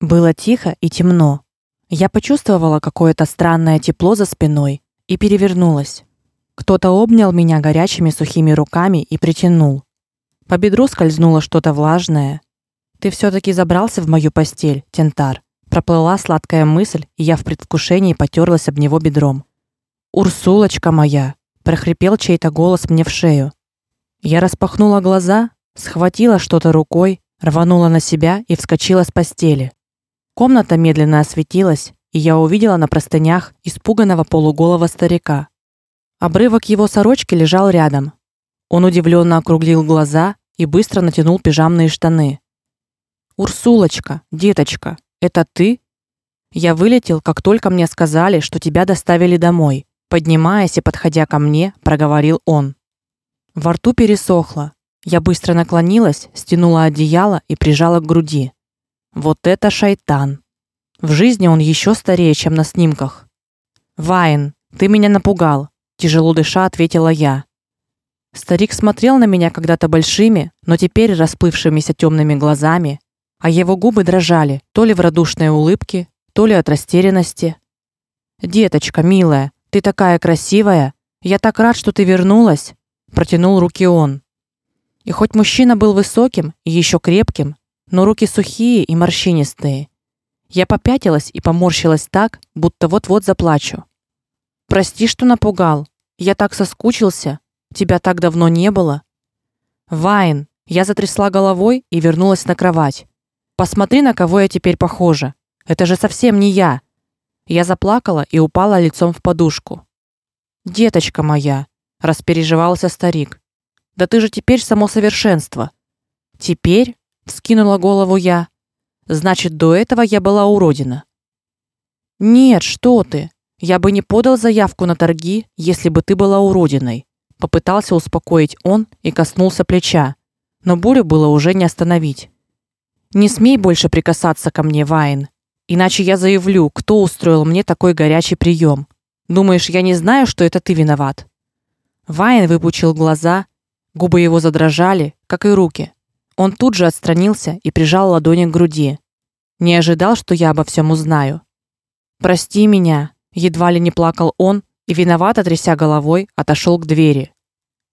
Было тихо и темно. Я почувствовала какое-то странное тепло за спиной и перевернулась. Кто-то обнял меня горячими сухими руками и притянул. По бедру скользнуло что-то влажное. Ты все таки забрался в мою постель, Тентар. Проплыла сладкая мысль, и я в предвкушении потёрлась об него бедром. Урсулочка моя, прохрипел чей-то голос мне в шею. Я распахнула глаза, схватила что-то рукой, рванула на себя и вскочила с постели. Комната медленно осветилась, и я увидела на простынях испуганного полуголого старика. Обрывок его сорочки лежал рядом. Он удивленно округлил глаза и быстро натянул пижамные штаны. Урсулочка, деточка, это ты? Я вылетел, как только мне сказали, что тебя доставили домой. Поднимаясь и подходя ко мне, проговорил он. Во рту пересохло. Я быстро наклонилась, стянула одеяло и прижала к груди. Вот это шайтан. В жизни он еще старее, чем на снимках. Вайн, ты меня напугал, тяжело дыша ответила я. Старик смотрел на меня когда-то большими, но теперь расплывшимися темными глазами, а его губы дрожали, то ли в радушной улыбке, то ли от растерянности. Деточка, милая, ты такая красивая. Я так рад, что ты вернулась, протянул руки он. И хоть мужчина был высоким и еще крепким, но руки сухие и морщинистые. Я попятилась и поморщилась так, будто вот-вот заплачу. Прости, что напугал. Я так соскучился. Тебя так давно не было. Вайн, я затрясла головой и вернулась на кровать. Посмотри, на кого я теперь похожа. Это же совсем не я. Я заплакала и упала лицом в подушку. Деточка моя, распереживался старик. Да ты же теперь само совершенство. Теперь вскинула голову я. Значит, до этого я была уродина. Нет, что ты? Я бы не подал заявку на торги, если бы ты была уродиной. Попытался успокоить он и коснулся плеча, но бурю было уже не остановить. Не смей больше прикасаться ко мне, Вайн, иначе я заявлю, кто устроил мне такой горячий прием. Думаешь, я не знаю, что это ты виноват? Вайн выпучил глаза, губы его задрожали, как и руки. Он тут же отстранился и прижал ладони к груди. Не ожидал, что я обо всем узнаю. Прости меня, едва ли не плакал он и виновато тряся головой отошел к двери.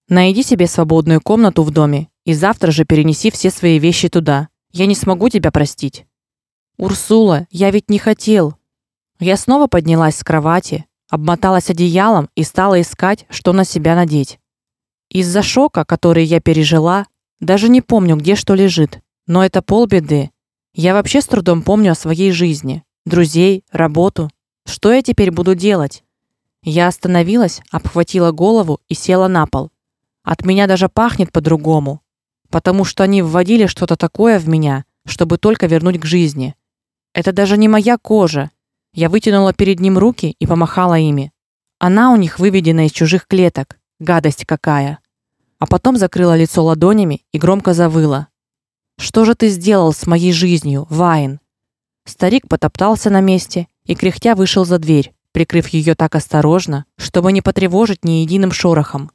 Найди себе свободную комнату в доме и завтра же перенеси все свои вещи туда. Я не смогу тебя простить. Урсула, я ведь не хотел. Я снова поднялась с кровати, обмоталась одеялом и стала искать, что на себя надеть. Из-за шока, который я пережила, даже не помню, где что лежит, но это полбеды. Я вообще с трудом помню о своей жизни, друзей, работу. Что я теперь буду делать? Я остановилась, обхватила голову и села на пол. От меня даже пахнет по-другому, потому что они вводили что-то такое в меня, чтобы только вернуть к жизни. Это даже не моя кожа. Я вытянула перед ним руки и помахала ими. Она у них выведена из чужих клеток. Гадость какая. А потом закрыла лицо ладонями и громко завыла. Что же ты сделал с моей жизнью, Вайн? Старик потоптался на месте и кряхтя вышел за дверь, прикрыв ее так осторожно, чтобы не потревожить ни единым шорохом.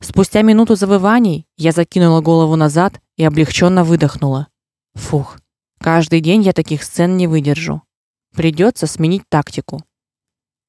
Спустя минуту завываний я закинула голову назад и облегченно выдохнула. Фух. Каждый день я таких сцен не выдержу. Придется сменить тактику.